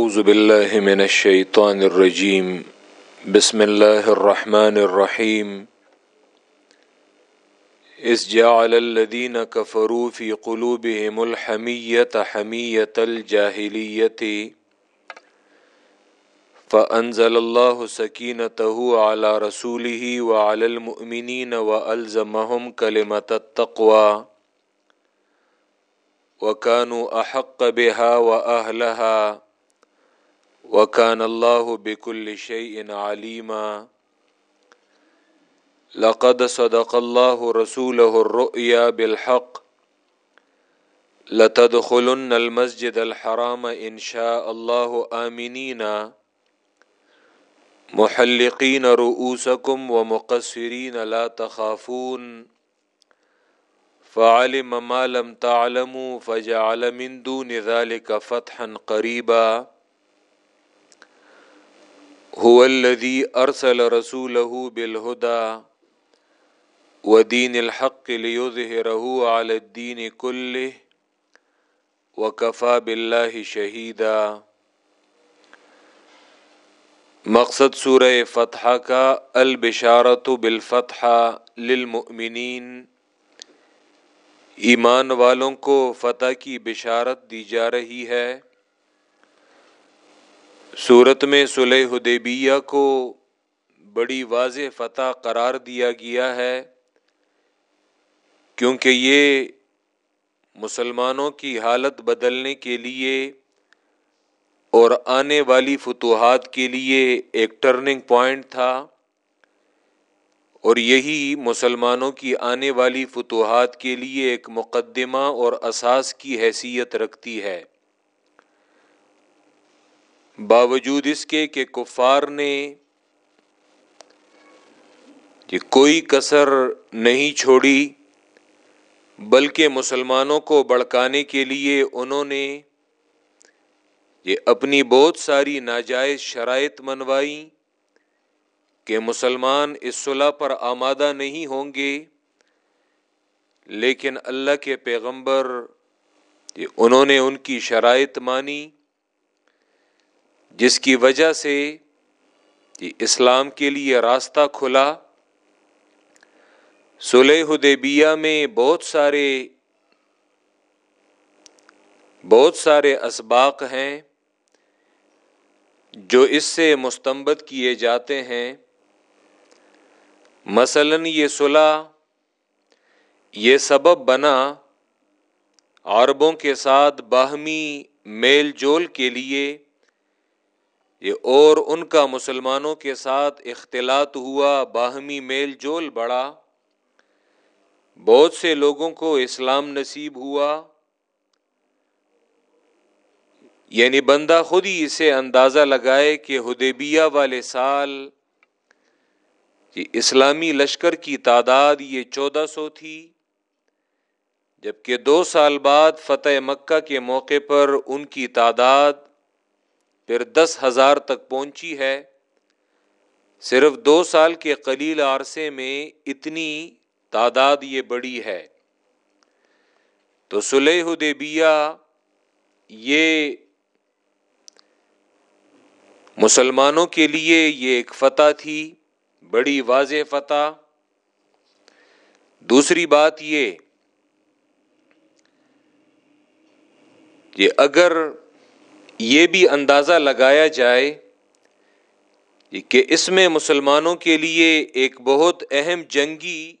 أعوذ بالله من الشيطان الرجيم. بسم الله الرحمن الرحيم. إذ جعل الذين كفروا في قلوبهم الحمية حمية الجاهلية. فأنزل الله سكينته على رسوله وعلى المؤمنين وألزمهم كلمة التقوى. وكانوا أحق بها وأهلها. وكان الله بكل شيء عليما. لقد صدق الله رسوله الرؤيا بالحق. لتدخلن المسجد الحرام إن شاء الله آمنين. محلقين رؤوسكم ومقصرين لا تخافون. فعلم ما لم تعلموا فجعل من دون ذلك فتحا قريبا. هو الذي أرسل رسوله بالهدى ودين الحق ليظهره على الدين كله وكفى بالله شهيدا. مقصد سورہ فتح کا البشارت بالفتح للمؤمنین. ایمان والوں کو فتح کی بشارت دی جا رہی ہے. صورت میں صلح حدیبیہ کو بڑی واضح فتح قرار دیا گیا ہے، کیونکہ یہ مسلمانوں کی حالت بدلنے کے لیے اور آنے والی فتوحات کے لیے ایک ٹرننگ پوائنٹ تھا۔ اور یہی مسلمانوں کی آنے والی فتوحات کے لیے ایک مقدمہ اور اساس کی حیثیت رکھتی ہے۔ باوجود اس کے کہ کفار نے یہ کوئی کسر نہیں چھوڑی، بلکہ مسلمانوں کو بڑکانے کے لیے انہوں نے یہ اپنی بہت ساری ناجائز شرائط منوائی کہ مسلمان اس صلاح پر آمادہ نہیں ہوں گے، لیکن اللہ کے پیغمبر انہوں نے ان کی شرائط مانی۔ جس کی وجہ سے اسلام کے لیے راستہ کھلا صلح حدیبیہ میں بہت سارے بہت سارے اسباق ہیں جو اس سے مستمت کیے جاتے ہیں۔ مثلا یہ صلح یہ سبب بنا عربوں کے ساتھ باہمی میل جول کے لیے یہ اور ان کا مسلمانوں کے ساتھ اختلاط ہوا، باہمی میل جول بڑھا۔ بہت سے لوگوں کو اسلام نصیب ہوا۔ یعنی بندہ خود ہی اسے اندازہ لگائے کہ ہدیبیہ والے سال یہ اسلامی لشکر کی تعداد یہ چودہ سو تھی، جبکہ دو سال بعد فتح مکہ کے موقع پر ان کی تعداد پھر دس ہزار تک پہنچی ہے۔ صرف دو سال کے قلیل عرصے میں اتنی تعداد یہ بڑی ہے۔ تو سلح حدیبیہ یہ مسلمانوں کے لیے یہ ایک فتح تھی، بڑی واضح فتح۔ دوسری بات یہ کہ اگر یہ بھی اندازہ لگایا جائے کہ اس میں مسلمانوں کے لیے ایک بہت اہم جنگی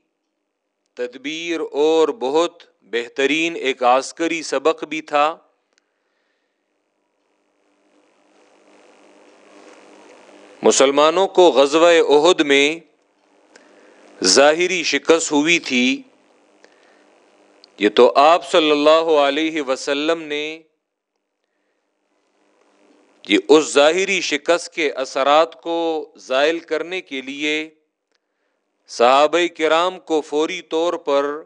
تدبیر اور بہت بہترین ایک عسکری سبق بھی تھا۔ مسلمانوں کو غزوہ عہد میں ظاہری شکست ہوئی تھی۔ یہ تو آپ صلی اللہ علیہ وسلم نے یہ اس ظاہری شکست کے اثرات کو زائل کرنے کے لیے صحابہ کرام کو فوری طور پر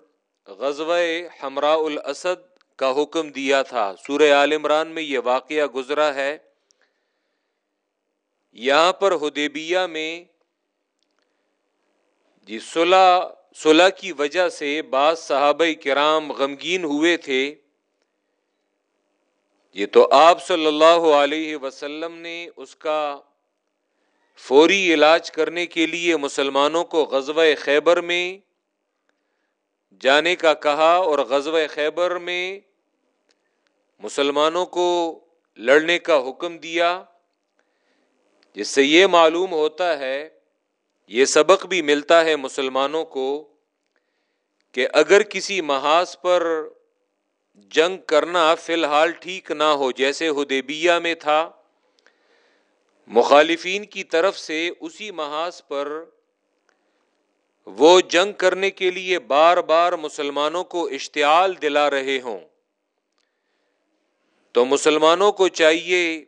غزوہ ہمراء الاسد کا حکم دیا تھا۔ سورہ عال عمران میں یہ واقعہ گزرا ہے۔ یہاں پر ہدیبیہ میں جی صلح صلح کی وجہ سے بعض صحابہ کرام غمگین ہوئے تھے۔ یہ تو آپ صلی اللہ علیہ وسلم نے اس کا فوری علاج کرنے کے لیے مسلمانوں کو غزوہ خیبر میں جانے کا کہا اور غزوہ خیبر میں مسلمانوں کو لڑنے کا حکم دیا، جس سے یہ معلوم ہوتا ہے، یہ سبق بھی ملتا ہے مسلمانوں کو کہ اگر کسی محاذ پر جنگ کرنا فی الحال ٹھیک نہ ہو، جیسے ہدیبیہ میں تھا۔ مخالفین کی طرف سے اسی محاذ پر وہ جنگ کرنے کے لیے بار بار مسلمانوں کو اشتعال دلا رہے ہوں۔ تو مسلمانوں کو چاہیے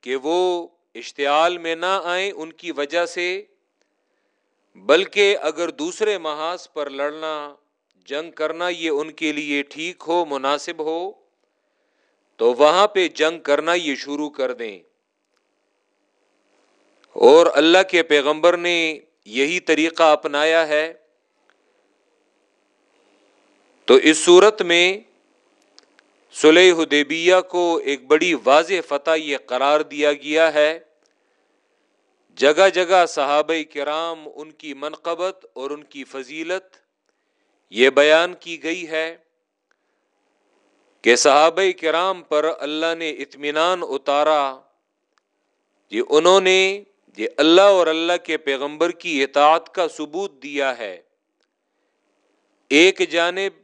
کہ وہ اشتعال میں نہ آئیں ان کی وجہ سے، بلکہ اگر دوسرے محاذ پر لڑنا جنگ کرنا یہ ان کے لیے ٹھیک ہو، مناسب ہو، تو وہاں پہ جنگ کرنا یہ شروع کر دیں۔ اور اللہ کے پیغمبر نے یہی طریقہ اپنایا ہے۔ تو اس صورت میں سلح حدیبیہ کو ایک بڑی واضح فتح یہ قرار دیا گیا ہے۔ جگہ جگہ صحابہ کرام ان کی منقبت اور ان کی فضیلت یہ بیان کی گئی ہے کہ صحابہ کرام پر اللہ نے اطمینان اتارا۔ یہ انہوں نے یہ اللہ اور اللہ کے پیغمبر کی اطاعت کا ثبوت دیا ہے۔ ایک جانب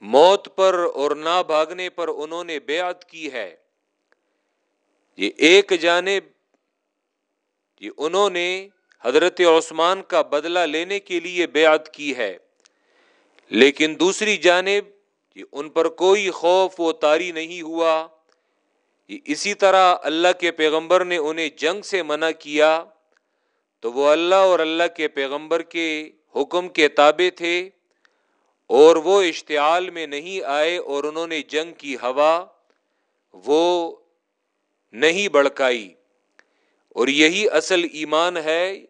موت پر اور نہ بھاگنے پر انہوں نے بیعت کی ہے۔ یہ ایک جانب یہ انہوں نے حضرت عثمان کا بدلہ لینے کے لیے بیعت کی ہے۔ لیکن دوسری جانب یہ ان پر کوئی خوف و تاری نہیں ہوا اسی طرح اللہ کے پیغمبر نے انہیں جنگ سے منع کیا، تو وہ اللہ اور اللہ کے پیغمبر کے حکم کے تابع تھے اور وہ اشتعال میں نہیں آئے اور انہوں نے جنگ کی ہوا وہ نہیں بڑکائی اور یہی اصل ایمان ہے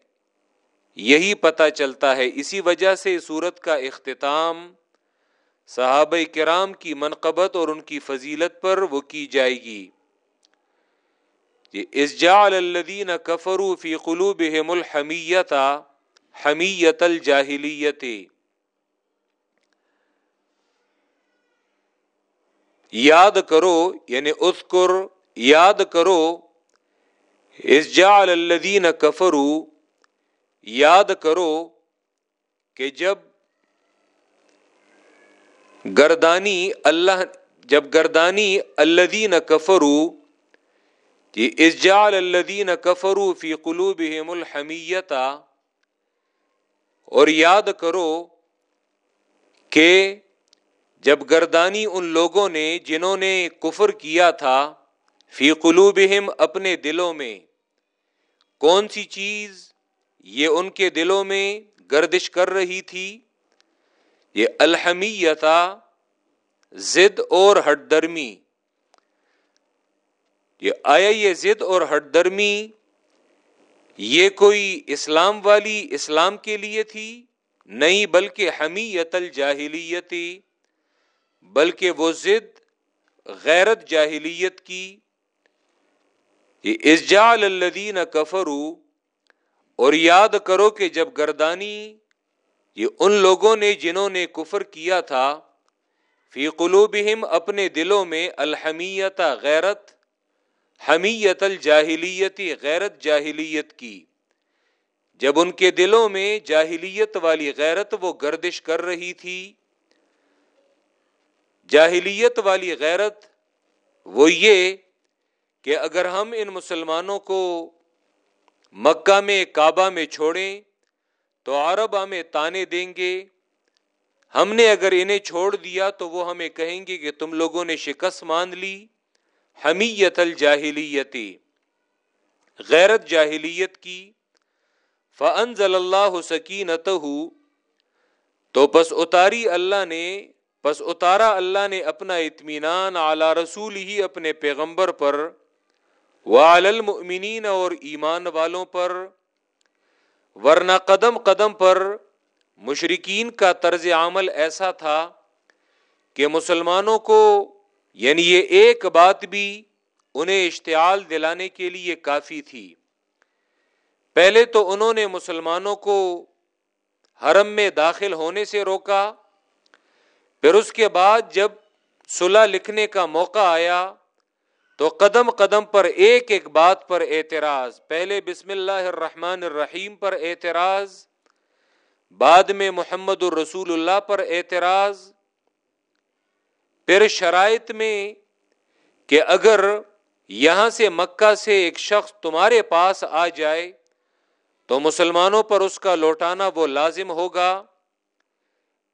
یہی پتہ چلتا ہے۔ اسی وجہ سے سورت کا اختتام صحابہ کرام کی منقبت اور ان کی فضیلت پر وہ کی جائے گی۔ اسجال الدین کفرو فی قلوب الحمیت حمیت الجاہلیت۔ یاد کرو یعنی اذکر، یاد کرو اسجال الدین کفرو یاد کرو کہ جب گردانی اللہ، جب گردانی الدین کفرو جی، ازجال الدین کفرو فی قلوب الحمیتا اور یاد کرو کہ جب گردانی ان لوگوں نے جنہوں نے کفر کیا تھا فی قلوبہم اپنے دلوں میں، کون سی چیز یہ ان کے دلوں میں گردش کر رہی تھی۔ یہ الحمیتا زد اور ہٹ درمی یہ آیا یہ ضد اور ہٹ درمی یہ کوئی اسلام والی اسلام کے لیے تھی، نہیں بلکہ حمیت الجاہلیتی بلکہ وہ ضد غیرت جاہلیت کی۔ یہ اسجال الدین کفرو اور یاد کرو کہ جب گردانی یہ ان لوگوں نے جنہوں نے کفر کیا تھا، فی قلوبہم اپنے دلوں میں الحمیت غیرت، حمیت الجاہلیتی غیرت جاہلیت کی۔ جب ان کے دلوں میں جاہلیت والی غیرت وہ گردش کر رہی تھی، جاہلیت والی غیرت وہ یہ کہ اگر ہم ان مسلمانوں کو مکہ میں، کعبہ میں چھوڑیں تو عرب ہمیں تانے دیں گے۔ ہم نے اگر انہیں چھوڑ دیا تو وہ ہمیں کہیں گے کہ تم لوگوں نے شکست مان لی۔ حمیت الجاہلیتی غیرت جاہلیت کی۔ فنزل اللہ سکینت تو پس اتاری اللہ نے، پس اتارا اللہ نے اپنا اطمینان اعلی رسول ہی اپنے پیغمبر پر وعلی المؤمنین اور ایمان والوں پر، ورنہ قدم قدم پر مشرقین کا طرز عمل ایسا تھا کہ مسلمانوں کو یعنی یہ ایک بات بھی انہیں اشتعال دلانے کے لیے کافی تھی۔ پہلے تو انہوں نے مسلمانوں کو حرم میں داخل ہونے سے روکا، پھر اس کے بعد جب صلح لکھنے کا موقع آیا تو قدم قدم پر ایک ایک بات پر اعتراض، پہلے بسم اللہ الرحمن الرحیم پر اعتراض، بعد میں محمد الرسول اللہ پر اعتراض، پھر شرائط میں کہ اگر یہاں سے مکہ سے ایک شخص تمہارے پاس آ جائے تو مسلمانوں پر اس کا لوٹانا وہ لازم ہوگا۔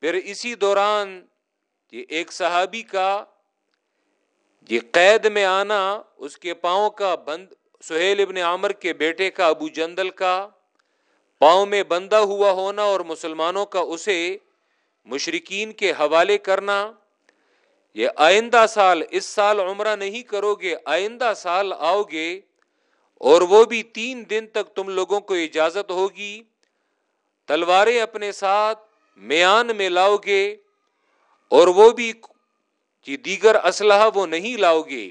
پھر اسی دوران یہ ایک صحابی کا یہ قید میں آنا، اس کے پاؤں کا بند، سہیل ابن عامر کے بیٹے کا، ابو جندل کا، پاؤں میں بندہ ہوا ہونا اور مسلمانوں کا اسے مشرقین کے حوالے کرنا۔ یہ آئندہ سال، اس سال عمرہ نہیں کرو گے آئندہ سال آؤ گے اور وہ بھی تین دن تک تم لوگوں کو اجازت ہوگی۔ تلواریں اپنے ساتھ میان میں لاؤ گے اور وہ بھی جی دیگر اسلحہ وہ نہیں لاؤ گے۔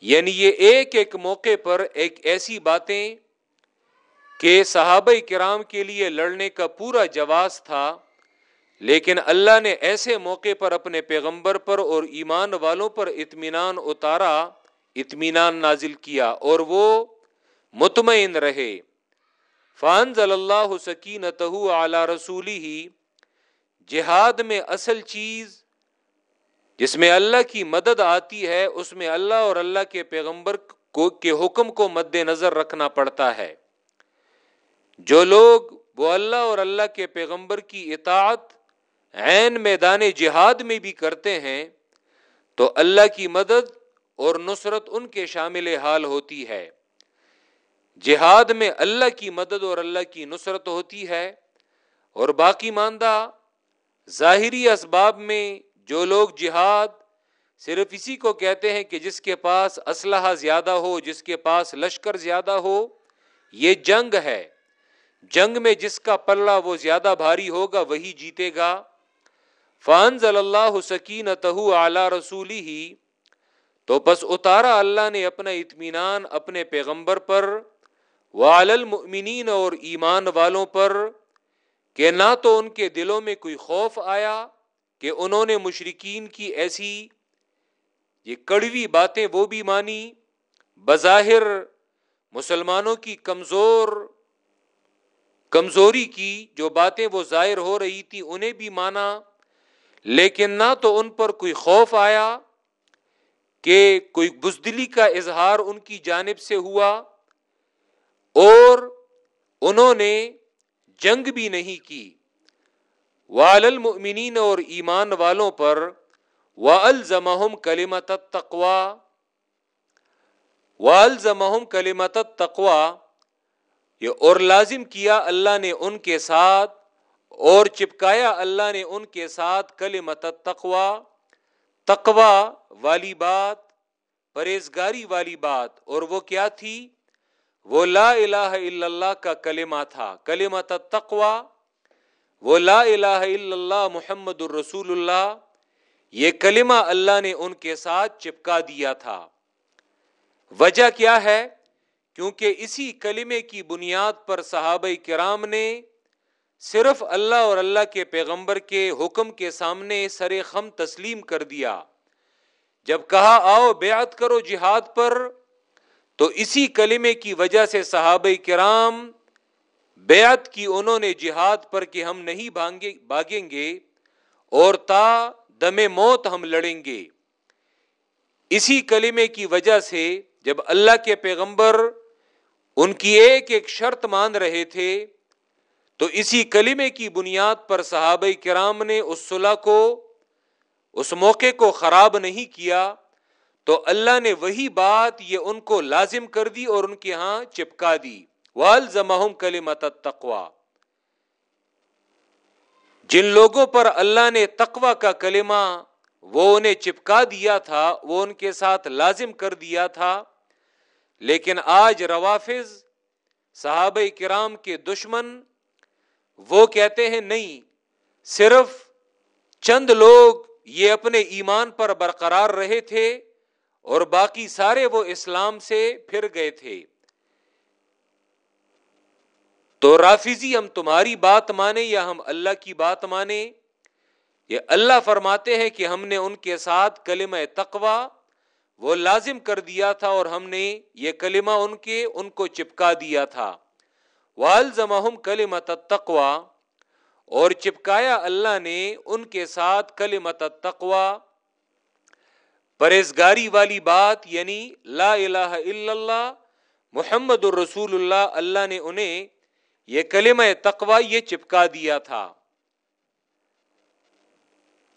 یعنی یہ ایک ایک موقع پر ایک ایسی باتیں کہ صحابہ کرام کے لیے لڑنے کا پورا جواز تھا، لیکن اللہ نے ایسے موقع پر اپنے پیغمبر پر اور ایمان والوں پر اطمینان اتارا، اطمینان نازل کیا اور وہ مطمئن رہے۔ فان ضل اللہ سکینت اعلی رسولی ہی جہاد میں اصل چیز جس میں اللہ کی مدد آتی ہے، اس میں اللہ اور اللہ کے پیغمبر کو کے حکم کو مد نظر رکھنا پڑتا ہے۔ جو لوگ وہ اللہ اور اللہ کے پیغمبر کی اطاعت عین میدان جہاد میں بھی کرتے ہیں، تو اللہ کی مدد اور نصرت ان کے شامل حال ہوتی ہے۔ جہاد میں اللہ کی مدد اور اللہ کی نصرت ہوتی ہے، اور باقی ماندہ ظاہری اسباب میں جو لوگ جہاد صرف اسی کو کہتے ہیں کہ جس کے پاس اسلحہ زیادہ ہو، جس کے پاس لشکر زیادہ ہو، یہ جنگ ہے۔ جنگ میں جس کا پلہ وہ زیادہ بھاری ہوگا، وہی جیتے گا۔ فانز اللہ سکین تہو اعلی رسولی ہی تو بس اتارا اللہ نے اپنا اطمینان اپنے پیغمبر پر وال اور ایمان والوں پر، کہ نہ تو ان کے دلوں میں کوئی خوف آیا کہ انہوں نے مشرقین کی ایسی یہ کڑوی باتیں وہ بھی مانی، بظاہر مسلمانوں کی کمزور، کمزوری کی جو باتیں وہ ظاہر ہو رہی تھی انہیں بھی مانا۔ لیکن نہ تو ان پر کوئی خوف آیا کہ کوئی بزدلی کا اظہار ان کی جانب سے ہوا اور انہوں نے جنگ بھی نہیں کی۔ وال المؤمنین اور ایمان والوں پر والزمہم کلمت تقوا والزمہم کلمت تقوا یہ اور لازم کیا اللہ نے ان کے ساتھ اور چپکایا اللہ نے ان کے ساتھ کلمت تقوا تقوا والی بات، پرہیزگاری والی بات، اور وہ کیا تھی؟ وہ لا الہ الا اللہ کا کلمہ تھا کلمہ تقوا وہ لا الہ الا اللہ محمد الرسول اللہ یہ کلمہ اللہ نے ان کے ساتھ چپکا دیا تھا۔ وجہ کیا ہے؟ کیونکہ اسی کلمے کی بنیاد پر صحابہ کرام نے صرف اللہ اور اللہ کے پیغمبر کے حکم کے سامنے سر خم تسلیم کر دیا۔ جب کہا آؤ بیعت کرو جہاد پر، تو اسی کلمے کی وجہ سے صحابہ کرام بیعت کی انہوں نے جہاد پر کہ ہم نہیں بھاگیں گے اور تا دم موت ہم لڑیں گے۔ اسی کلمے کی وجہ سے جب اللہ کے پیغمبر ان کی ایک ایک شرط مان رہے تھے، تو اسی کلمے کی بنیاد پر صحابہ کرام نے اس صلح کو، اس موقع کو خراب نہیں کیا، تو اللہ نے وہی بات یہ ان کو لازم کر دی اور ان کے ہاں چپکا دی۔ وال زمہم کلیمت تقوا جن لوگوں پر اللہ نے تقوا کا کلمہ، وہ انہیں چپکا دیا تھا، وہ ان کے ساتھ لازم کر دیا تھا۔ لیکن آج روافظ، صحابہ کرام کے دشمن، وہ کہتے ہیں، نہیں، صرف چند لوگ یہ اپنے ایمان پر برقرار رہے تھے اور باقی سارے وہ اسلام سے پھر گئے تھے۔ تو رافیزی ہم تمہاری بات مانے یا ہم اللہ کی بات مانے یہ اللہ فرماتے ہیں کہ ہم نے ان کے ساتھ کلمہ تقوا وہ لازم کر دیا تھا اور ہم نے یہ کلمہ ان کے، ان کو چپکا دیا تھا۔ والزمہم کلمت تقوا اور چپکایا اللہ نے ان کے ساتھ کلمت تقوا پرہزگاری والی بات یعنی لا الہ الا اللہ، محمد الرسول اللہ اللہ نے انہیں یہ کلمہ تقوا یہ چپکا دیا تھا۔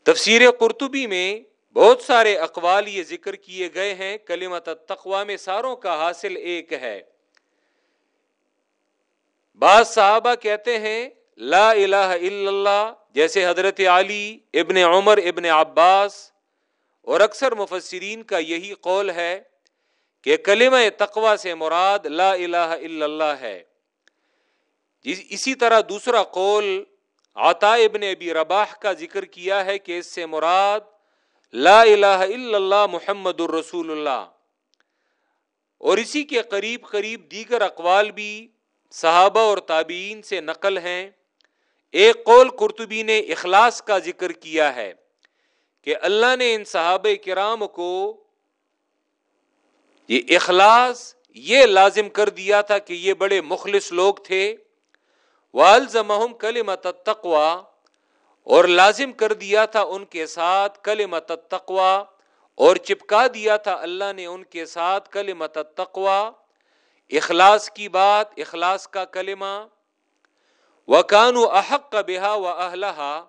تفسیر قرطبی میں بہت سارے اقوال یہ ذکر کیے گئے ہیں۔ کلمت تقوا میں ساروں کا حاصل ایک ہے۔ بعض صحابہ کہتے ہیں، لا الہ الا اللہ، جیسے حضرت علی ابن عمر ابن عباس۔ اور اکثر مفسرین کا یہی قول ہے کہ کلمہ تقوا سے مراد لا الہ الا اللہ ہے۔ اسی طرح دوسرا قول عطا ابن ابی رباح کا ذکر کیا ہے کہ اس سے مراد لا الہ الا اللہ محمد الرسول اللہ۔ اور اسی کے قریب قریب دیگر اقوال بھی صحابہ اور تابعین سے نقل ہیں۔ ایک قول قرطبی نے اخلاص کا ذکر کیا ہے کہ اللہ نے ان صحابہ کرام کو یہ اخلاص یہ لازم کر دیا تھا کہ یہ بڑے مخلص لوگ تھے۔ والزمہم کلمت التقوی اور لازم کر دیا تھا ان کے ساتھ کلمت التقوی اور چپکا دیا تھا اللہ نے ان کے ساتھ کلمت التقوی اخلاص کی بات، اخلاص کا کلمہ۔ و احق کا و اہلہا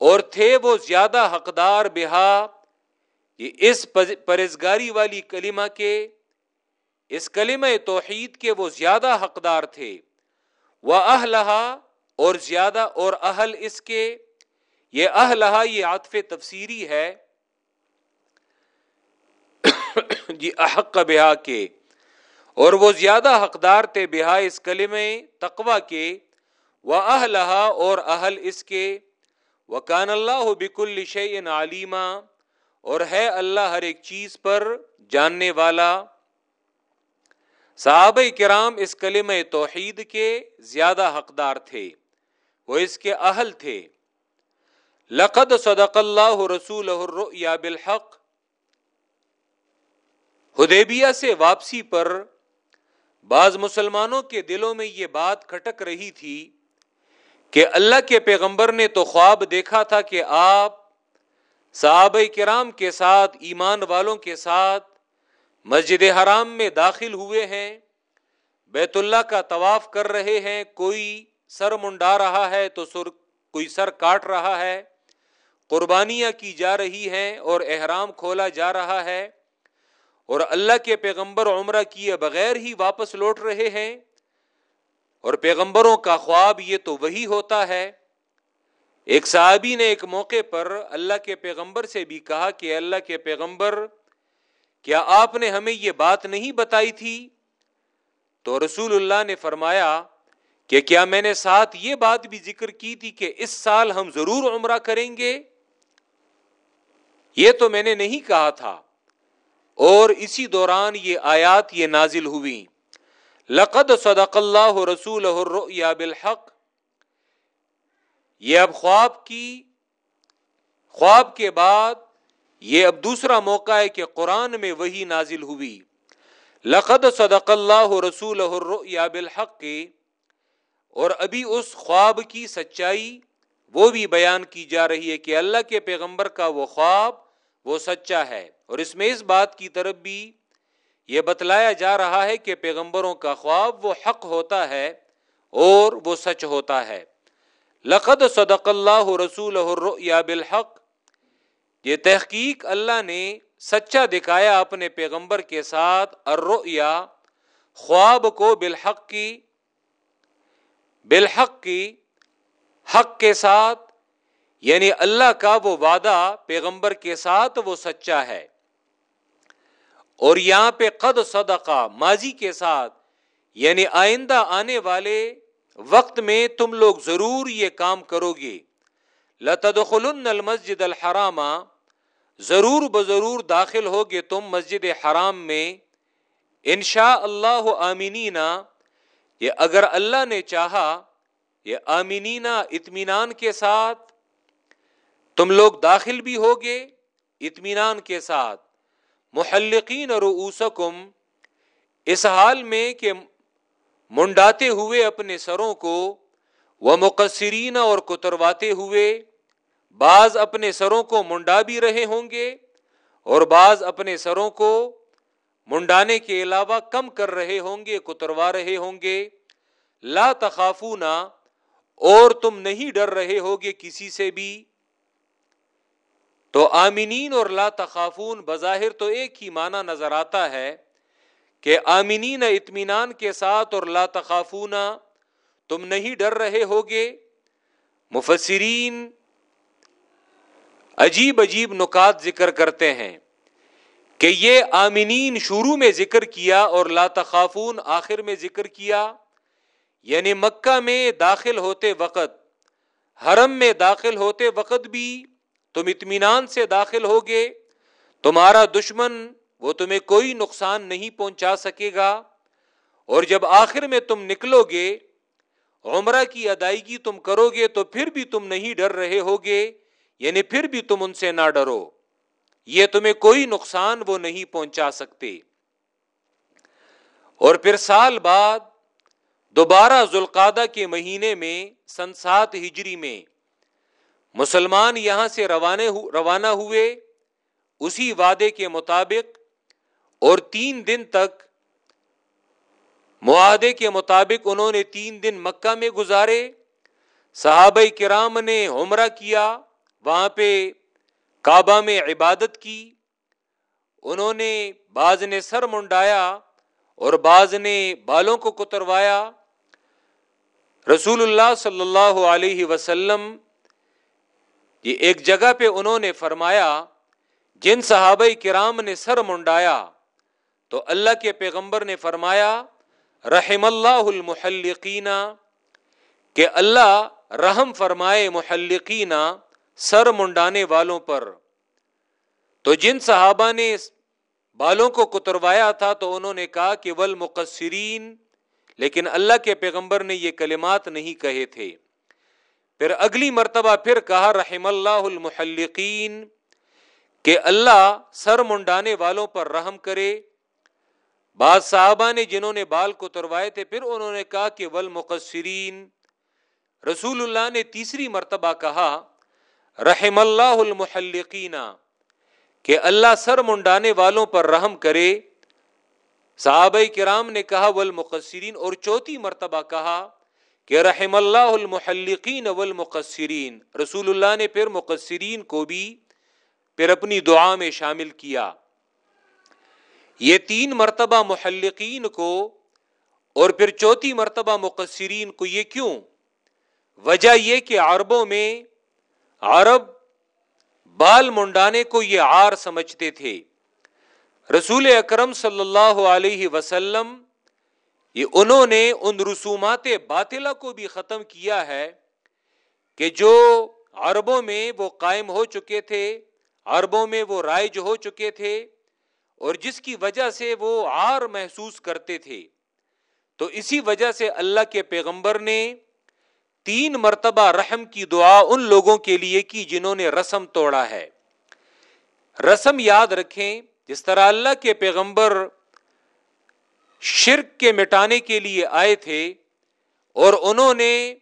اور تھے وہ زیادہ حقدار بہا یہ اس پرزگاری والی کلمہ کے، اس کلمہ توحید کے وہ زیادہ حقدار تھے۔ وہ اہلہا اور زیادہ اور اہل اس کے۔ یہ اہلہا یہ عطف تفسیری ہے۔ جی احق بہا کے۔ اور وہ زیادہ حقدار تھے بہا اس کلم تقوا کے۔ وہ اہلہا اور اہل اس کے۔ وہ کان اللہ بک الشعین علیمہ اور ہے اللہ ہر ایک چیز پر جاننے والا۔ صحابہ کرام اس کلم توحید کے زیادہ حقدار تھے، وہ اس کے اہل تھے۔ لقد صدق اللہ رسول یا بالحق۔ ہدیبیہ سے واپسی پر بعض مسلمانوں کے دلوں میں یہ بات کھٹک رہی تھی کہ اللہ کے پیغمبر نے تو خواب دیکھا تھا کہ آپ صحابہ کرام کے ساتھ، ایمان والوں کے ساتھ مسجد حرام میں داخل ہوئے ہیں، بیت اللہ کا طواف کر رہے ہیں، کوئی سر منڈا رہا ہے تو سر، کوئی سر کاٹ رہا ہے، قربانیاں کی جا رہی ہیں اور احرام کھولا جا رہا ہے، اور اللہ کے پیغمبر عمرہ کیے بغیر ہی واپس لوٹ رہے ہیں، اور پیغمبروں کا خواب یہ تو وہی ہوتا ہے۔ ایک صحابی نے ایک موقع پر اللہ کے پیغمبر سے بھی کہا کہ اللہ کے پیغمبر کیا آپ نے ہمیں یہ بات نہیں بتائی تھی؟ تو رسول اللہ نے فرمایا کہ کیا میں نے ساتھ یہ بات بھی ذکر کی تھی کہ اس سال ہم ضرور عمرہ کریں گے؟ یہ تو میں نے نہیں کہا تھا۔ اور اسی دوران یہ آیات یہ نازل ہوئی۔ لقد صدق اللہ رسول یا بالحق۔ یہ اب خواب کی، خواب کے بعد یہ اب دوسرا موقع ہے کہ قرآن میں وہی نازل ہوئی۔ لقد صدق اللہ رسول یا بالحق۔ کے اور ابھی اس خواب کی سچائی وہ بھی بیان کی جا رہی ہے کہ اللہ کے پیغمبر کا وہ خواب وہ سچا ہے۔ اور اس میں اس بات کی طرف بھی یہ بتلایا جا رہا ہے کہ پیغمبروں کا خواب وہ حق ہوتا ہے اور وہ سچ ہوتا ہے۔ لقد صدق اللہ رسول یا بالحق۔ یہ تحقیق اللہ نے سچا دکھایا اپنے پیغمبر کے ساتھ الرؤیا، خواب کو بالحق کی بالحق کی حق کے ساتھ یعنی اللہ کا وہ وعدہ پیغمبر کے ساتھ وہ سچا ہے۔ اور یہاں پہ قد صدقہ، ماضی کے ساتھ یعنی آئندہ آنے والے وقت میں تم لوگ ضرور یہ کام کرو گے۔ لتدخلن المسجد الحرام، ضرور بضرور داخل ہوگے تم مسجد حرام میں۔ انشاء اللہ آمینینا، یہ اگر اللہ نے چاہا، یہ آمینینا اطمینان کے ساتھ تم لوگ داخل بھی ہوگے، اطمینان کے ساتھ۔ محلقین اور اس حال میں کہ منڈاتے ہوئے اپنے سروں کو وہ مقصرین اور کترواتے ہوئے بعض اپنے سروں کو منڈا بھی رہے ہوں گے اور بعض اپنے سروں کو منڈانے کے علاوہ کم کر رہے ہوں گے، کتروا رہے ہوں گے۔ لا تخافونا اور تم نہیں ڈر رہے ہوگے کسی سے بھی۔ تو آمینین اور لا تخافون، بظاہر تو ایک ہی معنی نظر آتا ہے کہ آمینین اطمینان کے ساتھ اور لا تخافون، تم نہیں ڈر رہے ہوگے۔ مفسرین عجیب عجیب نکات ذکر کرتے ہیں کہ یہ آمینین شروع میں ذکر کیا اور لا تخافون آخر میں ذکر کیا یعنی مکہ میں داخل ہوتے وقت، حرم میں داخل ہوتے وقت بھی تم اطمینان سے داخل ہوگے، تمہارا دشمن وہ تمہیں کوئی نقصان نہیں پہنچا سکے گا، اور جب آخر میں تم نکلو گے عمرہ کی ادائیگی تم کرو گے تو پھر بھی تم نہیں ڈر رہے ہوگے یعنی پھر بھی تم ان سے نہ ڈرو۔ یہ تمہیں کوئی نقصان وہ نہیں پہنچا سکتے۔ اور پھر سال بعد، دوبارہ ذوالقادہ کے مہینے میں، سن سات ہجری میں، مسلمان یہاں سے روانہ ہوئے۔ اسی وعدے کے مطابق، اور تین دن تک، معاہدے کے مطابق انہوں نے تین دن مکہ میں گزارے۔ صحابہ کرام نے عمرہ کیا۔ وہاں پہ کعبہ میں عبادت کی، انہوں نے بعض نے سر منڈایا اور بعض نے بالوں کو کتروایا۔ رسول اللہ صلی اللہ علیہ وسلم، یہ ایک جگہ پہ انہوں نے فرمایا، جن صحابہ کرام نے سر منڈایا، تو اللہ کے پیغمبر نے فرمایا، رحم اللہ المحلقین، کہ اللہ رحم فرمائے محلقین۔ سر منڈانے والوں پر۔ تو جن صحابہ نے بالوں کو کتروایا تھا تو انہوں نے کہا کہ ول مقصرین لیکن اللہ کے پیغمبر نے یہ کلمات نہیں کہے تھے۔ پھر اگلی مرتبہ پھر کہا، رحم اللہ المحلقین، کہ اللہ سر منڈانے والوں پر رحم کرے۔ بعض صحابہ نے جنہوں نے بال کو تروائے تھے، پھر انہوں نے کہا کہ ول مقصرین رسول اللہ نے تیسری مرتبہ کہا رحم اللہ المحلقین، کہ اللہ سر منڈانے والوں پر رحم کرے۔ صحابہ کرام نے کہا ول مقصرین اور چوتھی مرتبہ کہا کہ رحم اللہ المحلقین والمقصرین۔ رسول اللہ نے پھر مقصرین کو بھی پھر اپنی دعا میں شامل کیا۔ یہ تین مرتبہ محلقین کو اور پھر چوتھی مرتبہ مقصرین کو یہ کیوں؟ وجہ یہ کہ عربوں میں عرب بال منڈانے کو یہ آر سمجھتے تھے۔ رسول اکرم صلی اللہ علیہ وسلم، یہ انہوں نے ان رسومات باطلا کو بھی ختم کیا ہے کہ جو عربوں میں وہ قائم ہو چکے تھے، عربوں میں وہ رائج ہو چکے تھے اور جس کی وجہ سے وہ آر محسوس کرتے تھے۔ تو اسی وجہ سے اللہ کے پیغمبر نے تین مرتبہ رحم کی دعا ان لوگوں کے لیے کی جنہوں نے رسم توڑا ہے۔ رسم یاد رکھیں، جس طرح اللہ کے پیغمبر شرک کے مٹانے کے لیے آئے تھے اور انہوں نے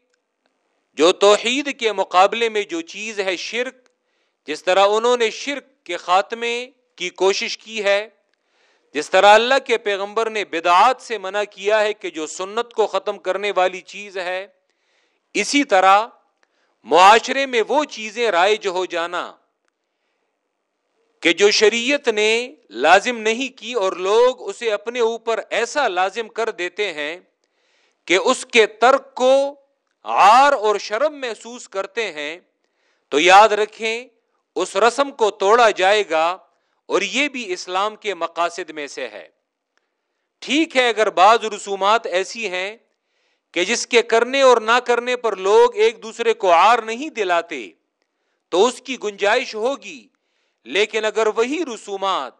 جو توحید کے مقابلے میں جو چیز ہے شرک، جس طرح انہوں نے شرک کے خاتمے کی کوشش کی ہے، جس طرح اللہ کے پیغمبر نے بدعات سے منع کیا ہے کہ جو سنت کو ختم کرنے والی چیز ہے اسی طرح معاشرے میں وہ چیزیں رائج ہو جانا کہ جو شریعت نے لازم نہیں کی اور لوگ اسے اپنے اوپر ایسا لازم کر دیتے ہیں کہ اس کے ترک کو آر اور شرم محسوس کرتے ہیں، تو یاد رکھیں اس رسم کو توڑا جائے گا اور یہ بھی اسلام کے مقاصد میں سے ہے۔ ٹھیک ہے، اگر بعض رسومات ایسی ہیں کہ جس کے کرنے اور نہ کرنے پر لوگ ایک دوسرے کو آر نہیں دلاتے، تو اس کی گنجائش ہوگی۔ لیکن اگر وہی رسومات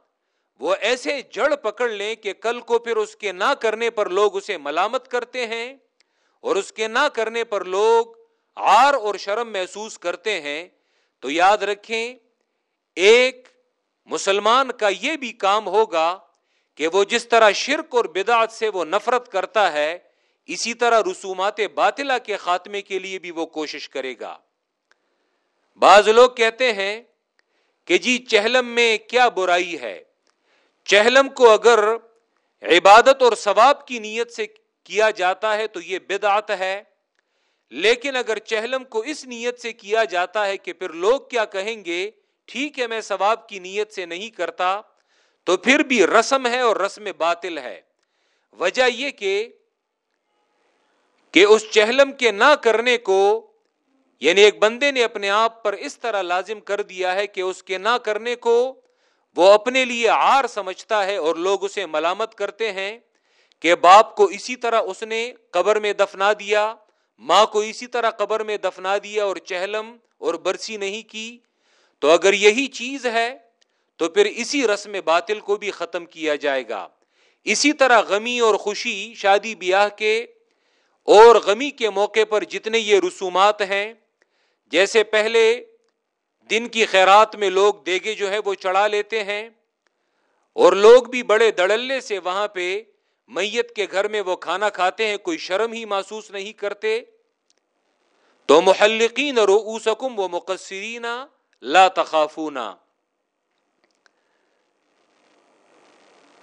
وہ ایسے جڑ پکڑ لیں کہ کل کو پھر اس کے نہ کرنے پر لوگ اسے ملامت کرتے ہیں اور اس کے نہ کرنے پر لوگ آر اور شرم محسوس کرتے ہیں، تو یاد رکھیں، ایک مسلمان کا یہ بھی کام ہوگا کہ وہ جس طرح شرک اور بدعت سے وہ نفرت کرتا ہے اسی طرح رسومات باطلا کے خاتمے کے لیے بھی وہ کوشش کرے گا۔ بعض لوگ کہتے ہیں کہ جی چہلم میں کیا برائی ہے؟ چہلم کو اگر عبادت اور ثواب کی نیت سے کیا جاتا ہے تو یہ بدعت ہے، لیکن اگر چہلم کو اس نیت سے کیا جاتا ہے کہ پھر لوگ کیا کہیں گے؟ ٹھیک ہے، میں ثواب کی نیت سے نہیں کرتا، تو پھر بھی رسم ہے اور رسم باطل ہے۔ وجہ یہ کہ کہ اس چہلم کے نہ کرنے کو یعنی ایک بندے نے اپنے آپ پر اس طرح لازم کر دیا ہے کہ اس کے نہ کرنے کو وہ اپنے لیے آر سمجھتا ہے اور لوگ اسے ملامت کرتے ہیں کہ باپ کو اسی طرح اس نے قبر میں دفنا دیا، ماں کو اسی طرح قبر میں دفنا دیا اور چہلم اور برسی نہیں کی۔ تو اگر یہی چیز ہے، تو پھر اسی رسم باطل کو بھی ختم کیا جائے گا۔ اسی طرح غمی اور خوشی شادی بیاہ کے اور غمی کے موقع پر جتنے یہ رسومات ہیں، جیسے پہلے دن کی خیرات میں لوگ دیگے جو ہے وہ چڑھا لیتے ہیں، اور لوگ بھی بڑے دڑلے سے وہاں پہ میت کے گھر میں وہ کھانا کھاتے ہیں، کوئی شرم ہی محسوس نہیں کرتے۔ تو محلقین اور اوسکم و مقصرین لا تخافونا۔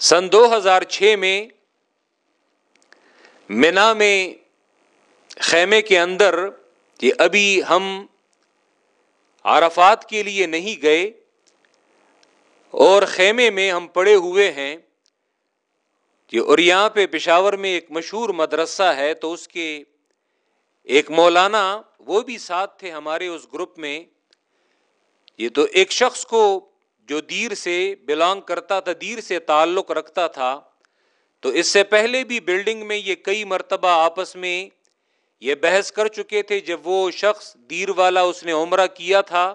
سن دو ہزار چھ میں مینا میں خیمے کے اندر کہ ابھی ہم عرفات کے لیے نہیں گئے اور خیمے میں ہم پڑے ہوئے ہیں کہ اور یہاں پہ پشاور میں ایک مشہور مدرسہ ہے تو اس کے ایک مولانا وہ بھی ساتھ تھے ہمارے اس گروپ میں، یہ تو ایک شخص کو جو دیر سے بلانگ کرتا تھا، دیر سے تعلق رکھتا تھا، تو اس سے پہلے بھی بلڈنگ میں یہ کئی مرتبہ آپس میں یہ بحث کر چکے تھے جب وہ شخص دیر والا اس نے عمرہ کیا تھا،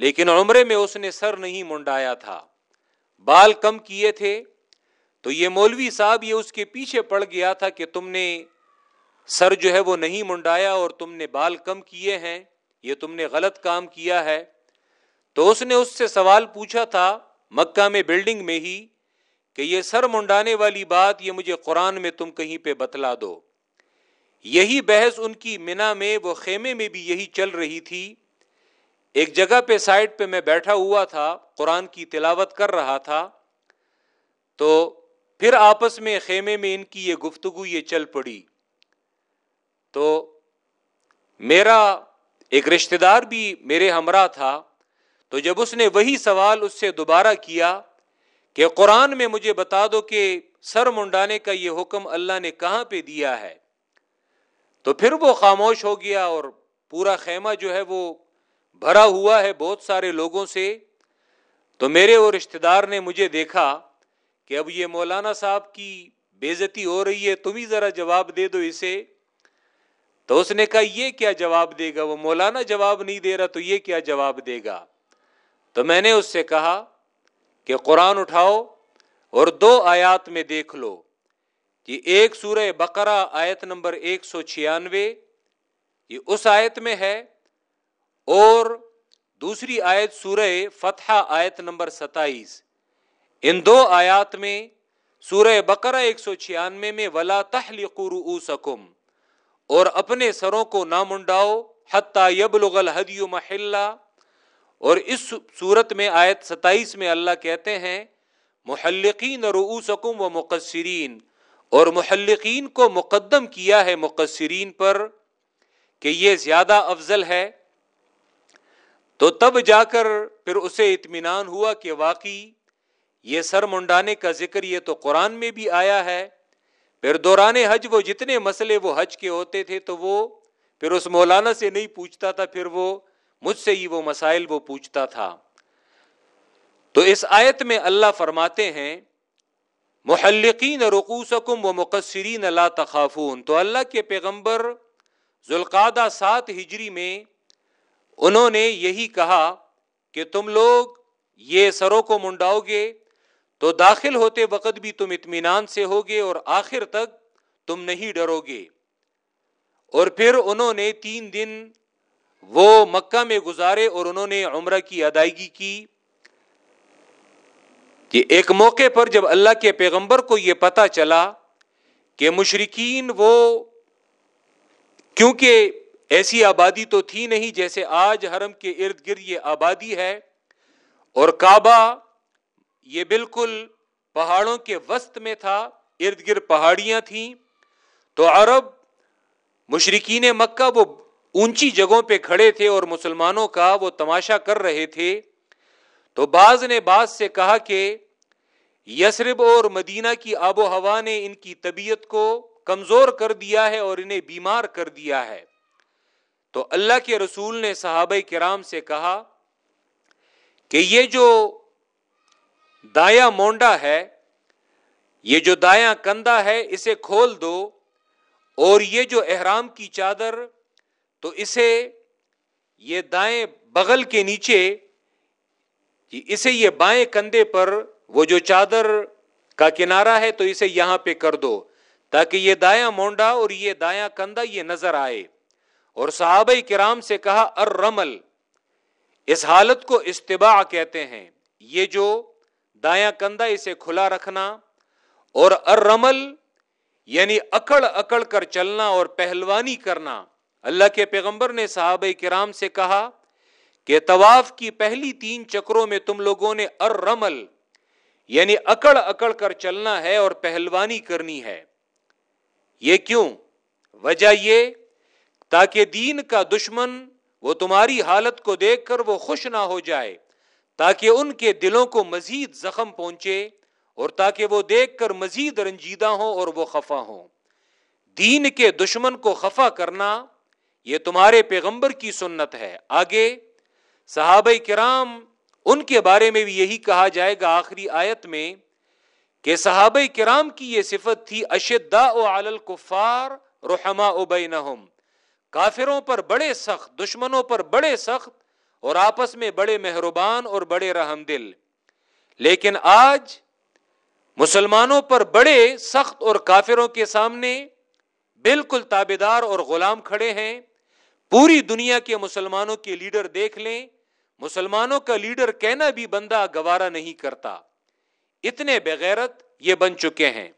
لیکن عمرے میں اس نے سر نہیں منڈایا تھا، بال کم کیے تھے۔ تو یہ مولوی صاحب یہ اس کے پیچھے پڑ گیا تھا کہ تم نے سر جو ہے وہ نہیں منڈایا اور تم نے بال کم کیے ہیں، یہ تم نے غلط کام کیا ہے۔ تو اس نے اس سے سوال پوچھا تھا مکہ میں بلڈنگ میں ہی کہ یہ سر منڈانے والی بات یہ مجھے قرآن میں تم کہیں پہ بتلا دو۔ یہی بحث ان کی منا میں وہ خیمے میں بھی یہی چل رہی تھی۔ ایک جگہ پہ سائڈ پہ میں بیٹھا ہوا تھا، قرآن کی تلاوت کر رہا تھا۔ تو پھر آپس میں خیمے میں ان کی یہ گفتگو یہ چل پڑی۔ تو میرا ایک رشتے دار بھی میرے ہمراہ تھا۔ تو جب اس نے وہی سوال اس سے دوبارہ کیا کہ قرآن میں مجھے بتا دو کہ سر منڈانے کا یہ حکم اللہ نے کہاں پہ دیا ہے؟ تو پھر وہ خاموش ہو گیا اور پورا خیمہ جو ہے وہ بھرا ہوا ہے بہت سارے لوگوں سے۔ تو میرے وہ رشتے دار نے مجھے دیکھا کہ اب یہ مولانا صاحب کی بےزتی ہو رہی ہے، تم ہی ذرا جواب دے دو اسے۔ تو اس نے کہا، یہ کیا جواب دے گا؟ وہ مولانا جواب نہیں دے رہا تو یہ کیا جواب دے گا؟ تو میں نے اس سے کہا کہ قرآن اٹھاؤ اور دو آیات میں دیکھ لو۔ کہ ایک سورہ بقرہ آیت نمبر ایک سو چھیانوے یہ اس آیت میں ہے اور دوسری آیت سورہ فتح آیت نمبر ستائیس۔ ان دو آیات میں سورہ بقرہ ایک سو چھیانوے میں ولا رؤوسکم اور اپنے سروں کو نہ منڈاؤ حتیٰ یبلغ الحدی محلہ اور اس صورت میں آیت ستائیس میں اللہ کہتے ہیں محلقین رؤوسکم و مقصرین اور محلقین کو مقدم کیا ہے مقصرین پر کہ یہ زیادہ افضل ہے، تو تب جا کر پھر اسے اطمینان ہوا کہ واقعی یہ سر منڈانے کا ذکر یہ تو قرآن میں بھی آیا ہے۔ پھر دوران حج وہ جتنے مسئلے وہ حج کے ہوتے تھے تو وہ پھر اس مولانا سے نہیں پوچھتا تھا، پھر وہ مجھ سے ہی وہ مسائل وہ پوچھتا تھا۔ تو اس آیت میں اللہ فرماتے ہیں محلقین رقوسکم و مقصرین اللہ تخافون۔ تو اللہ کے پیغمبر ذوالقادہ سات ہجری میں انہوں نے یہی کہا کہ تم لوگ یہ سروں کو منڈاؤ گے تو داخل ہوتے وقت بھی تم اطمینان سے ہوگے اور آخر تک تم نہیں ڈرو گے اور پھر انہوں نے تین دن وہ مکہ میں گزارے اور انہوں نے عمرہ کی ادائیگی کی۔ کہ ایک موقع پر جب اللہ کے پیغمبر کو یہ پتا چلا کہ مشرقین وہ کیونکہ ایسی آبادی تو تھی نہیں جیسے آج حرم کے ارد گرد یہ آبادی ہے اور کعبہ یہ بالکل پہاڑوں کے وسط میں تھا، ارد گرد پہاڑیاں تھیں۔ تو عرب مشرقین مکہ وہ اونچی جگہوں پہ کھڑے تھے اور مسلمانوں کا وہ تماشا کر رہے تھے۔ تو بعض نے بعض سے کہا کہ یسرب اور مدینہ کی آب و ہوا نے ان کی طبیعت کو کمزور کر دیا ہے اور انہیں بیمار کر دیا ہے۔ تو اللہ کے رسول نے صحابہ کرام سے کہا کہ یہ جو دایا مونڈا ہے، یہ جو دایا کندھا ہے، اسے کھول دو اور یہ جو احرام کی چادر، تو اسے یہ دائیں بغل کے نیچے اسے یہ بائیں کندھے پر وہ جو چادر کا کنارا ہے تو اسے یہاں پہ کر دو تاکہ یہ دایا مونڈا اور یہ دایا کندھا یہ نظر آئے۔ اور صحابہ کرام سے کہا ار رمل اس حالت کو استباع کہتے ہیں۔ یہ جو دایا کندھا اسے کھلا رکھنا اور ار رمل یعنی اکڑ اکڑ کر چلنا اور پہلوانی کرنا۔ اللہ کے پیغمبر نے صحابہ کرام سے کہا کہ طواف کی پہلی تین چکروں میں تم لوگوں نے ار رمل یعنی اکڑ اکڑ کر چلنا ہے اور پہلوانی کرنی ہے۔ یہ کیوں؟ وجہ یہ، تاکہ دین کا دشمن وہ تمہاری حالت کو دیکھ کر وہ خوش نہ ہو جائے، تاکہ ان کے دلوں کو مزید زخم پہنچے اور تاکہ وہ دیکھ کر مزید رنجیدہ ہوں اور وہ خفا ہوں۔ دین کے دشمن کو خفا کرنا یہ تمہارے پیغمبر کی سنت ہے۔ آگے صحابہ کرام، ان کے بارے میں بھی یہی کہا جائے گا آخری آیت میں کہ صحابہ کرام کی یہ صفت تھی اشدا الکفار رحما بینہم. کافروں پر بڑے سخت، دشمنوں پر بڑے سخت اور آپس میں بڑے مہربان اور بڑے رحم دل لیکن آج مسلمانوں پر بڑے سخت اور کافروں کے سامنے بالکل تابے دار اور غلام کھڑے ہیں۔ پوری دنیا کے مسلمانوں کے لیڈر دیکھ لیں۔ مسلمانوں کا لیڈر کہنا بھی بندہ گوارا نہیں کرتا۔ اتنے بغیرت یہ بن چکے ہیں۔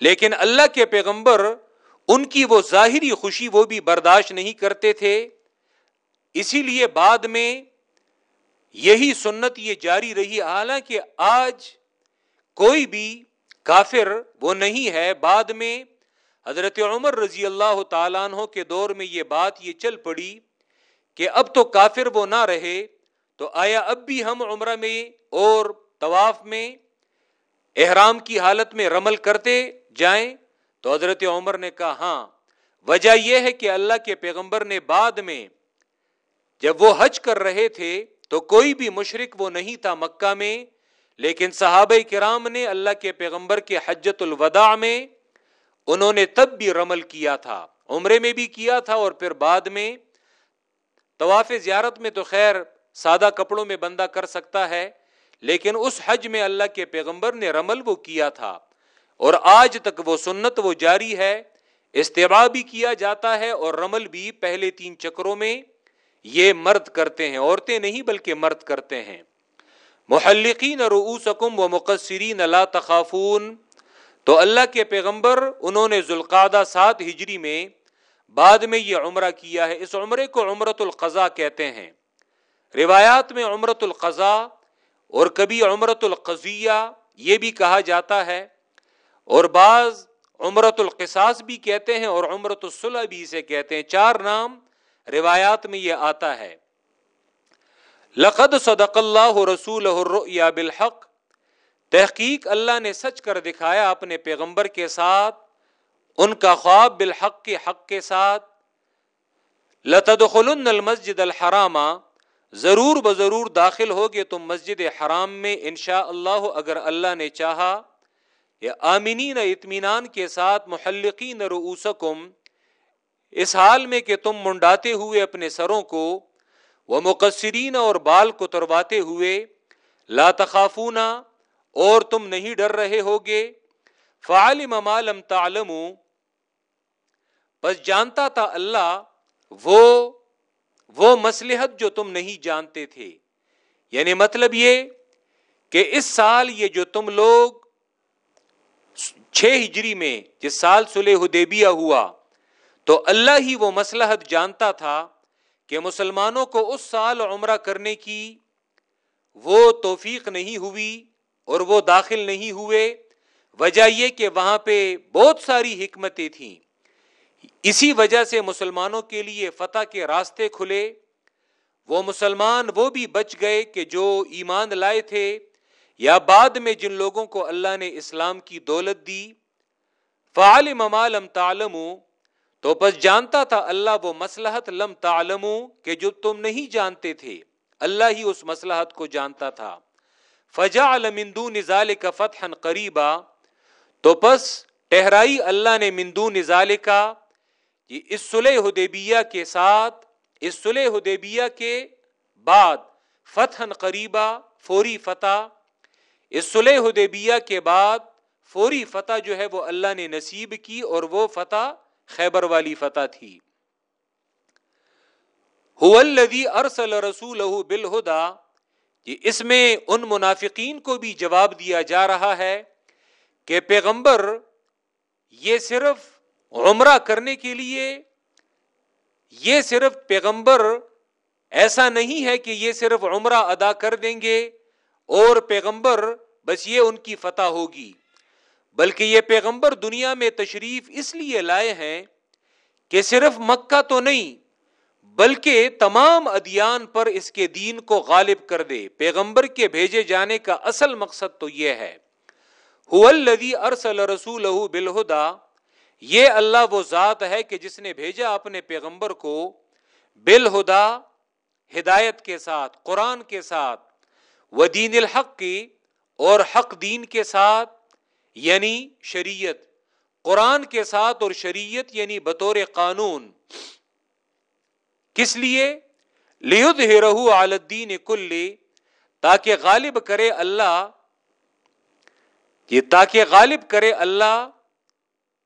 لیکن اللہ کے پیغمبر ان کی وہ ظاہری خوشی وہ بھی برداشت نہیں کرتے تھے۔ اسی لیے بعد میں یہی سنت یہ جاری رہی۔ حالانکہ آج کوئی بھی کافر وہ نہیں ہے۔ بعد میں حضرت عمر رضی اللہ تعالیٰ عنہ کے دور میں یہ بات یہ چل پڑی۔ کہ اب تو کافر وہ نہ رہے، تو آیا اب بھی ہم عمرہ میں اور طواف میں احرام کی حالت میں رمل کرتے جائیں؟ تو حضرت عمر نے کہا ہاں وجہ یہ ہے کہ اللہ کے پیغمبر نے بعد میں جب وہ حج کر رہے تھے تو کوئی بھی مشرق وہ نہیں تھا مکہ میں، لیکن صحابہ کرام نے اللہ کے پیغمبر کے حجت الوداع میں انہوں نے تب بھی رمل کیا تھا، عمرے میں بھی کیا تھا اور پھر بعد میں طواف زیارت میں تو خیر سادہ کپڑوں میں بندہ کر سکتا ہے، لیکن اس حج میں اللہ کے پیغمبر نے رمل وہ کیا تھا۔ اور آج تک وہ سنت وہ جاری ہے۔ استباع بھی کیا جاتا ہے اور رمل بھی پہلے تین چکروں میں یہ مرد کرتے ہیں، عورتیں نہیں بلکہ مرد کرتے ہیں۔ محلقین رؤوسکم و مقصرین لا تخافون۔ تو اللہ کے پیغمبر، انہوں نے ذوالقادہ سات ہجری میں بعد میں یہ عمرہ کیا ہے، اس عمرے کو عمرت القضاء کہتے ہیں۔ روایات میں عمرت القضاء اور کبھی عمرت القضیہ یہ بھی کہا جاتا ہے اور بعض عمرت القصاص بھی کہتے ہیں اور عمرت الصلح بھی اسے کہتے ہیں۔ چار نام روایات میں یہ آتا ہے۔ لقد صدق اللہ رسول یا بالحق۔ تحقیق اللہ نے سچ کر دکھایا اپنے پیغمبر کے ساتھ۔ ان کا خواب بالحق کے حق کے ساتھ، لتدخلن المسجد الحرامہ ضرور بضرور داخل ہوگے تم مسجد حرام میں انشاء اللہ اگر اللہ نے چاہا۔ یا آمینین اطمینان کے ساتھ محلقین رؤوسکم، اس حال میں کہ تم منڈاتے ہوئے اپنے سروں کو وہ مقصرین اور بال کو ترواتے ہوئے، لا تخافونا، اور تم نہیں ڈر رہے ہوگے۔ فعالم مالم تعلم بس جانتا تھا اللہ، وہ وہ مسلحت جو تم نہیں جانتے تھے۔ یعنی مطلب یہ کہ اس سال یہ جو تم لوگ چھ ہجری میں، جس سال سلح حدیبیہ ہوا، تو اللہ ہی وہ مسلحت جانتا تھا کہ مسلمانوں کو اس سال عمرہ کرنے کی وہ توفیق نہیں ہوئی اور وہ داخل نہیں ہوئے۔ وجہ یہ کہ وہاں پہ بہت ساری حکمتیں تھیں۔ اسی وجہ سے مسلمانوں کے لیے فتح کے راستے کھلے۔ وہ مسلمان وہ بھی بچ گئے کہ جو ایمان لائے تھے، یا بعد میں جن لوگوں کو اللہ نے اسلام کی دولت دی۔ فعال ممالم تعلم تو بس جانتا تھا اللہ وہ مسلحت لم تعلم کہ جو تم نہیں جانتے تھے، اللہ ہی اس مسلحت کو جانتا تھا۔ فجا المندو نظال کا فتح قریبا، تو پس ٹہرائی اللہ نے مندو نظال کا جی، اس سلح حدیبیہ کے ساتھ، اس سلح حدیبیہ کے بعد فتح قریبا فوری فتح، اس سلح حدیبیہ کے بعد فوری فتح جو ہے وہ اللہ نے نصیب کی اور وہ فتح خیبر والی فتح تھی۔ ارسل رسول بالہدا جی، اس میں ان منافقین کو بھی جواب دیا جا رہا ہے کہ پیغمبر یہ صرف عمرہ کرنے کے لیے یہ صرف پیغمبر ایسا نہیں ہے کہ یہ صرف عمرہ ادا کر دیں گے اور پیغمبر بس یہ ان کی فتح ہوگی، بلکہ یہ پیغمبر دنیا میں تشریف اس لیے لائے ہیں کہ صرف مکہ تو نہیں، بلکہ تمام ادیان پر اس کے دین کو غالب کر دے۔ پیغمبر کے بھیجے جانے کا اصل مقصد تو یہ ہے۔ ارسل رسول بالہدا یہ اللہ وہ ذات ہے کہ جس نے بھیجا اپنے پیغمبر کو بالہدا، ہدایت کے ساتھ، قرآن کے ساتھ، و دین الحق کی اور حق دین کے ساتھ یعنی شریعت، قرآن کے ساتھ، اور شریعت یعنی بطور قانون۔ کس لیے؟ لیود رہو عالدین کل، تاکہ غالب کرے اللہ، یہ تاکہ غالب کرے اللہ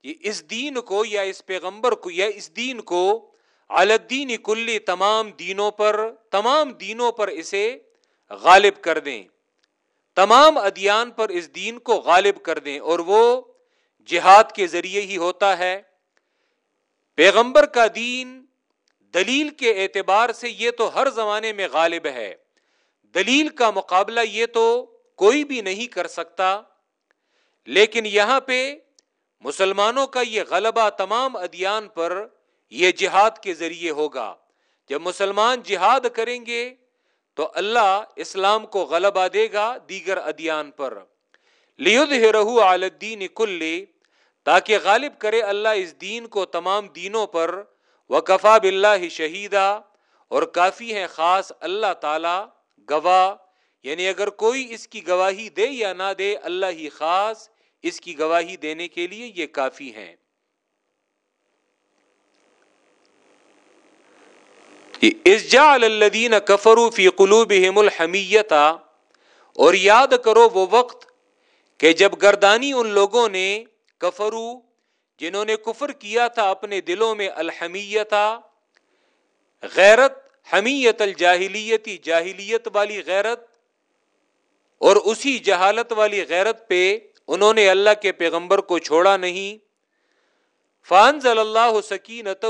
یہ اس دین کو یا اس پیغمبر کو یا اس دین کو عالدین کلی تمام دینوں پر، تمام دینوں پر اسے غالب کر دیں۔ تمام ادیان پر اس دین کو غالب کر دیں اور وہ جہاد کے ذریعے ہی ہوتا ہے۔ پیغمبر کا دین دلیل کے اعتبار سے یہ تو ہر زمانے میں غالب ہے۔ دلیل کا مقابلہ یہ تو کوئی بھی نہیں کر سکتا۔ لیکن یہاں پہ مسلمانوں کا یہ غلبہ تمام ادیان پر یہ جہاد کے ذریعے ہوگا۔ جب مسلمان جہاد کریں گے تو اللہ اسلام کو غلبہ دے گا دیگر ادیان پر۔ لیود رہو عالدین کل تاکہ غالب کرے اللہ اس دین کو تمام دینوں پر۔ وہ کفا بلّہ شہیدا، اور کافی ہے خاص اللہ تعالی گواہ یعنی اگر کوئی اس کی گواہی دے یا نہ دے، اللہ ہی خاص اس کی گواہی دینے کے لیے یہ کافی ہیں۔ الدین کفرو فی قلوب الحمیتا اور یاد کرو وہ وقت کہ جب گردانی ان لوگوں نے کفرو جنہوں نے کفر کیا تھا اپنے دلوں میں الحمیتا غیرت حمیت الجاہلیتی جاہلیت والی غیرت، اور اسی جہالت والی غیرت پہ انہوں نے اللہ کے پیغمبر کو چھوڑا نہیں۔ فانز اللہ سکینت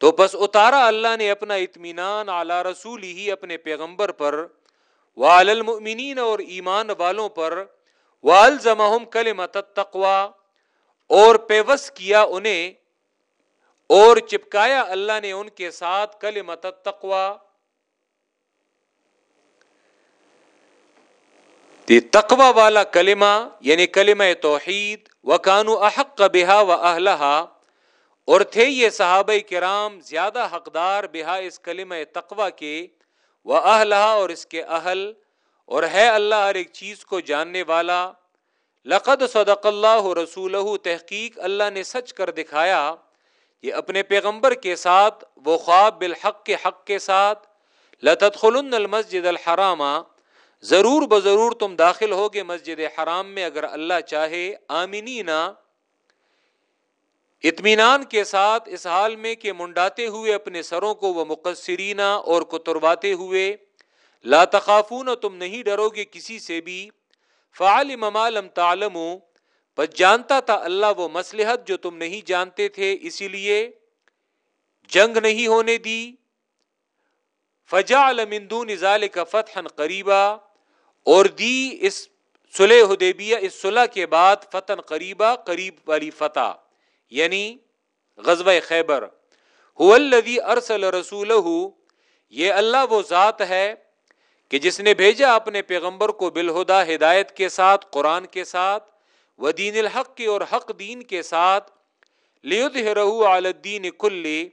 تو بس اتارا اللہ نے اپنا اطمینان اعلی رسول ہی اپنے پیغمبر پر وال اور ایمان والوں پر والزمہم کلمت التقوی، اور پیوس کیا انہیں، اور چپکایا اللہ نے ان کے ساتھ کل تقوا تقوا والا کلمہ یعنی کلمہ توحید و احق بہا و اہلہا، اور تھے یہ صحابہ کرام زیادہ حقدار بہا اس کلمہ تقوا کے، و اہلہا اور اس کے اہل، اور ہے اللہ ہر ایک چیز کو جاننے والا۔ لقد صدق اللہ رسول تحقیق اللہ نے سچ کر دکھایا یہ اپنے پیغمبر کے ساتھ، وہ خواب بالحق کے حق کے ساتھ، لتدخلن المسجد الحرامہ۔ ضرور بضرور تم داخل ہوگے مسجد حرام میں اگر اللہ چاہے آمینینا اطمینان کے ساتھ اس حال میں کہ منڈاتے ہوئے اپنے سروں کو وہ مقصرینہ اور کترواتے ہوئے، لا تخافون، تم نہیں ڈرو گے کسی سے بھی۔ فعال ممالم تعلم بس جانتا تھا اللہ وہ مسلحت جو تم نہیں جانتے تھے، اسی لیے جنگ نہیں ہونے دی۔ فجا المندون نظال کا فتح قریبا۔ اور دی اس سلح حدیبیہ، اس صلح کے بعد فتح قریبا قریب والی فتح یعنی غزب خیبر۔ الذي ارسل رسول یہ اللہ وہ ذات ہے کہ جس نے بھیجا اپنے پیغمبر کو بالہدا ہدایت کے ساتھ، قرآن کے ساتھ و دین الحق کے اور حق دین کے ساتھ۔ الدین کلی،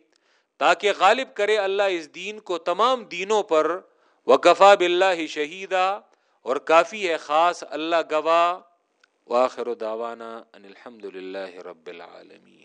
تاکہ غالب کرے اللہ اس دین کو تمام دینوں پر۔ وکفا بلّہ شہیدہ اور کافی ہے خاص اللہ گواہ. واخر داوانا ان الحمد للہ رب العالمین.